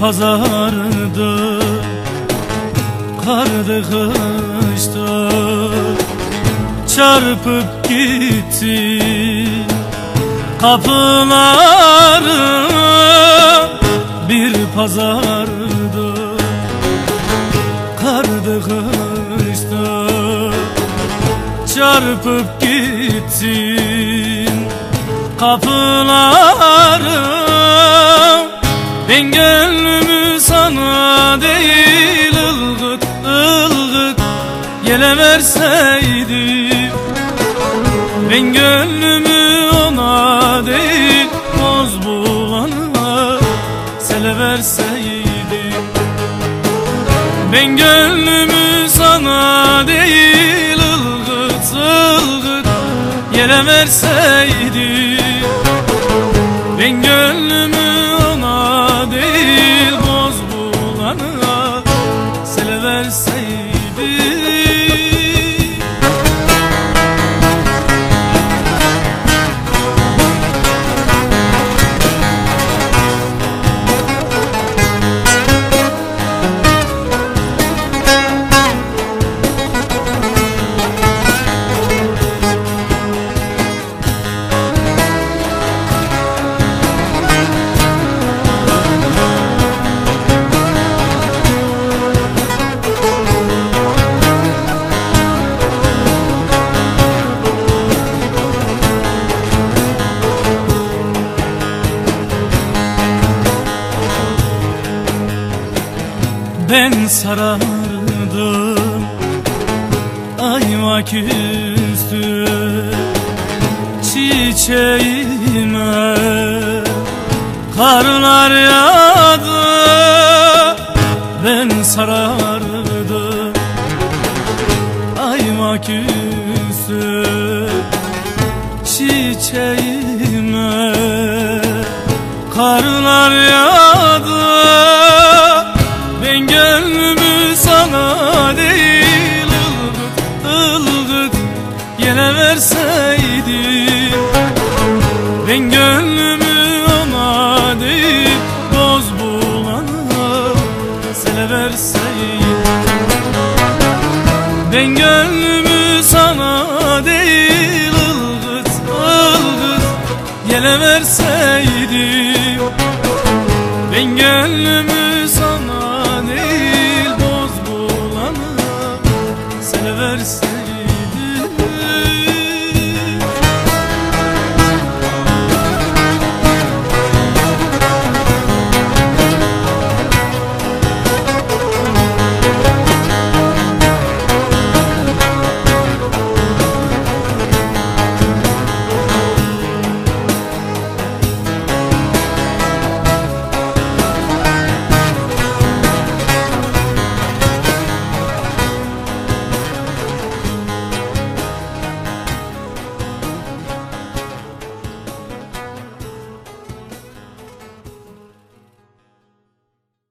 pazardı Kardı kıştı. Çarpıp gitti Kapıları bir pazardı. Kardı kıştı Çarpıp gittin kapıları Ben gönlümü sana değil ılgıt ılgıt Yele verseydim Ben gönlümü ona değil Boz bulana sele verseydim Ben gönlümü sana değil ılgıt ılgıt Yere verseydim Sele Ben sarardım. Ayva küstü çiçeğime Karlar yağdı. Ben sarardım. Ayva küstü çiçeğime Karlar yağdı sana değil ılgıt ılgıt Yine verseydim Ben gönlümü ona değil Boz bulana sele verseydim Ben gönlümü sana değil ılgıt ılgıt Yele verseydim dersin